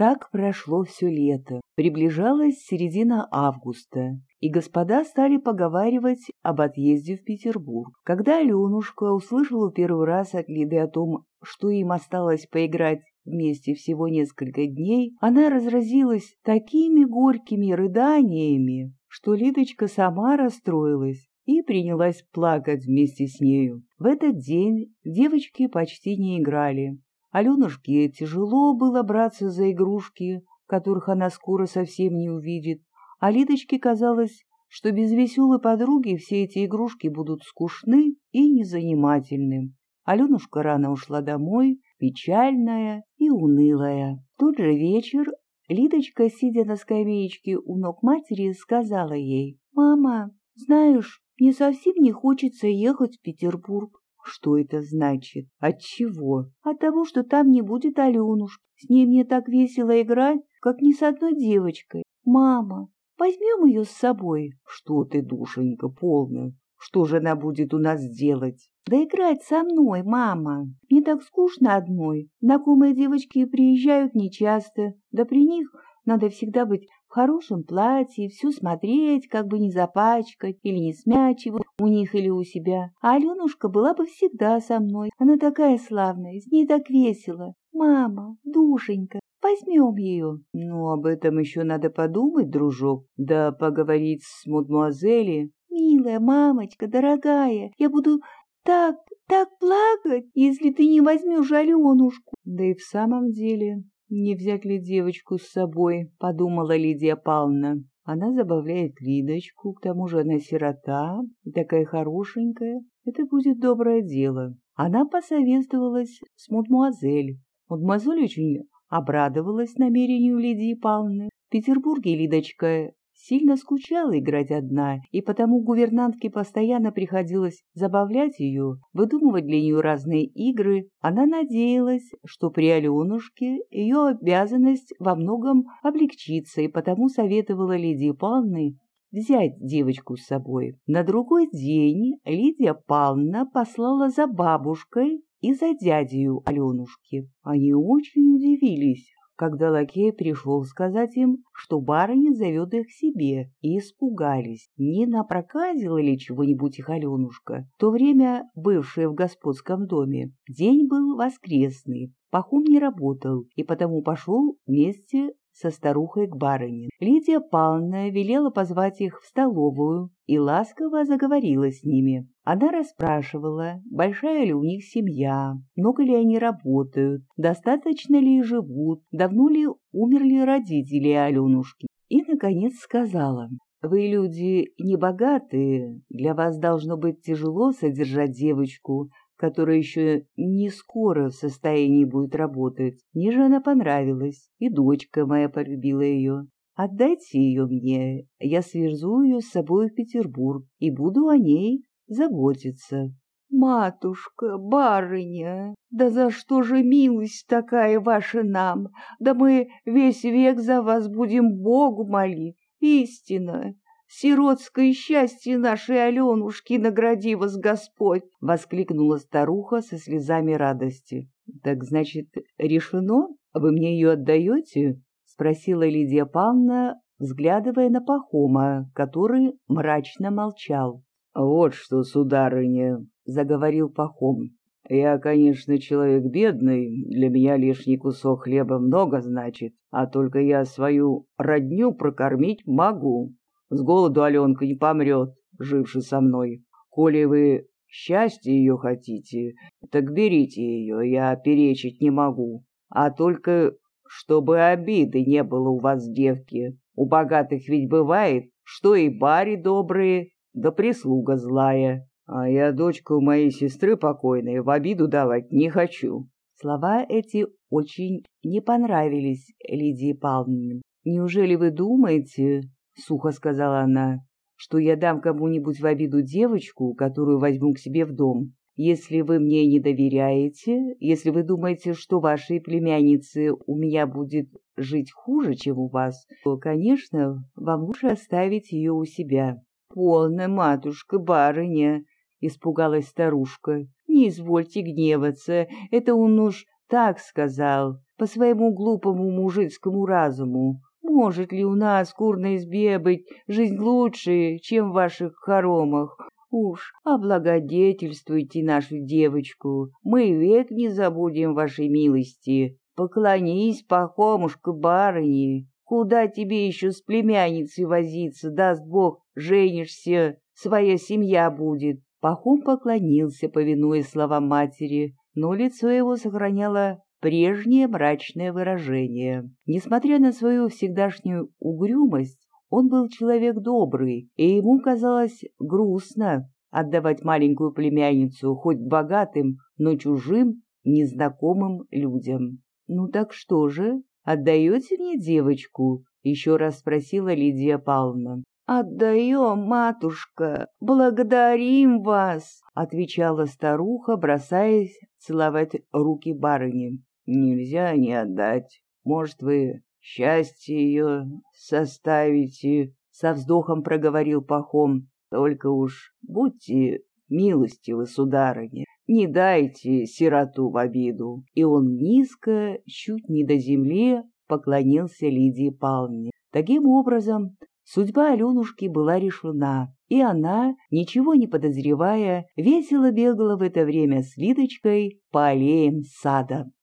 Так прошло все лето. Приближалась середина августа, и господа стали поговаривать об отъезде в Петербург. Когда Аленушка услышала первый раз от Лиды о том, что им осталось поиграть вместе всего несколько дней, она разразилась такими горькими рыданиями, что Лидочка сама расстроилась и принялась плакать вместе с нею. В этот день девочки почти не играли. Аленушке тяжело было браться за игрушки, которых она скоро совсем не увидит, а Лидочке казалось, что без веселой подруги все эти игрушки будут скучны и незанимательны. Аленушка рано ушла домой, печальная и унылая. В тот же вечер Лидочка, сидя на скамеечке у ног матери, сказала ей, «Мама, знаешь, мне совсем не хочется ехать в Петербург. Что это значит? От чего? От того, что там не будет Аленушки. С ней мне так весело играть, как ни с одной девочкой. Мама, возьмем ее с собой. Что ты, душенька, полная? Что же она будет у нас делать? Да играть со мной, мама. Мне так скучно одной. Знакомые девочки приезжают нечасто, да при них надо всегда быть в хорошем платье, все смотреть, как бы не запачкать или не смять чего у них или у себя. А Аленушка была бы всегда со мной. Она такая славная, с ней так весело. Мама, душенька, возьмем ее. Ну, об этом еще надо подумать, дружок. Да поговорить с мадемуазели. Милая мамочка, дорогая, я буду так, так плакать, если ты не возьмешь Аленушку. Да и в самом деле, «Не взять ли девочку с собой?» — подумала Лидия Павловна. «Она забавляет Лидочку, к тому же она сирота, такая хорошенькая. Это будет доброе дело». Она посоветовалась с мадемуазель. Мадемуазель очень обрадовалась намерению Лидии Павловны. В Петербурге Лидочка сильно скучала играть одна, и потому гувернантке постоянно приходилось забавлять ее, выдумывать для нее разные игры. Она надеялась, что при Аленушке ее обязанность во многом облегчится, и потому советовала Лидии Павловне взять девочку с собой. На другой день Лидия Павловна послала за бабушкой и за дядею Аленушки. Они очень удивились, когда лакей пришел сказать им, что барыня зовет их себе, и испугались, не напроказила ли чего-нибудь их Аленушка, в то время бывшая в господском доме. День был воскресный, Пахом не работал, и потому пошел вместе со старухой к барыне. Лидия Павловна велела позвать их в столовую и ласково заговорила с ними. Она расспрашивала, большая ли у них семья, много ли они работают, достаточно ли живут, давно ли умерли родители Аленушки. И, наконец, сказала, «Вы люди небогатые, для вас должно быть тяжело содержать девочку, которая еще не скоро в состоянии будет работать. Мне же она понравилась, и дочка моя полюбила ее. Отдайте ее мне, я свяжу ее с собой в Петербург и буду о ней заботиться. «Матушка, барыня, да за что же милость такая ваша нам? Да мы весь век за вас будем Богу молить. Истина, Сиротское счастье нашей Аленушки награди вас Господь! — воскликнула старуха со слезами радости. — Так, значит, решено? Вы мне ее отдаете? — спросила Лидия Павловна, взглядывая на Пахома, который мрачно молчал. — Вот что, сударыня, — заговорил Пахом, — я, конечно, человек бедный, для меня лишний кусок хлеба много значит, а только я свою родню прокормить могу. С голоду Аленка не помрет, живши со мной. Коли вы счастье ее хотите, так берите ее, я перечить не могу. А только чтобы обиды не было у вас, девки. У богатых ведь бывает, что и бари добрые, да прислуга злая. А я дочку моей сестры покойной в обиду давать не хочу. Слова эти очень не понравились Лидии Павловне. Неужели вы думаете, — сухо сказала она, — что я дам кому-нибудь в обиду девочку, которую возьму к себе в дом. Если вы мне не доверяете, если вы думаете, что вашей племяннице у меня будет жить хуже, чем у вас, то, конечно, вам лучше оставить ее у себя. — Полная матушка, барыня! — испугалась старушка. — Не извольте гневаться, это он уж так сказал, по своему глупому мужицкому разуму. Может ли у нас, курной избе, быть жизнь лучше, чем в ваших хоромах? Уж облагодетельствуйте нашу девочку, мы век не забудем вашей милости. Поклонись, пахомушка барыне, куда тебе еще с племянницей возиться, даст Бог, женишься, своя семья будет. Пахом поклонился, повинуя словам матери, но лицо его сохраняло прежнее мрачное выражение. Несмотря на свою всегдашнюю угрюмость, он был человек добрый, и ему казалось грустно отдавать маленькую племянницу хоть богатым, но чужим, незнакомым людям. «Ну так что же, отдаете мне девочку?» — еще раз спросила Лидия Павловна. «Отдаем, матушка, благодарим вас!» — отвечала старуха, бросаясь целовать руки барыни. «Нельзя не отдать. Может, вы счастье ее составите?» — со вздохом проговорил Пахом. «Только уж будьте милостивы, сударыня, не дайте сироту в обиду». И он низко, чуть не до земли, поклонился Лидии Павловне. Таким образом, Судьба Аленушки была решена, и она, ничего не подозревая, весело бегала в это время с Лидочкой по аллеям сада.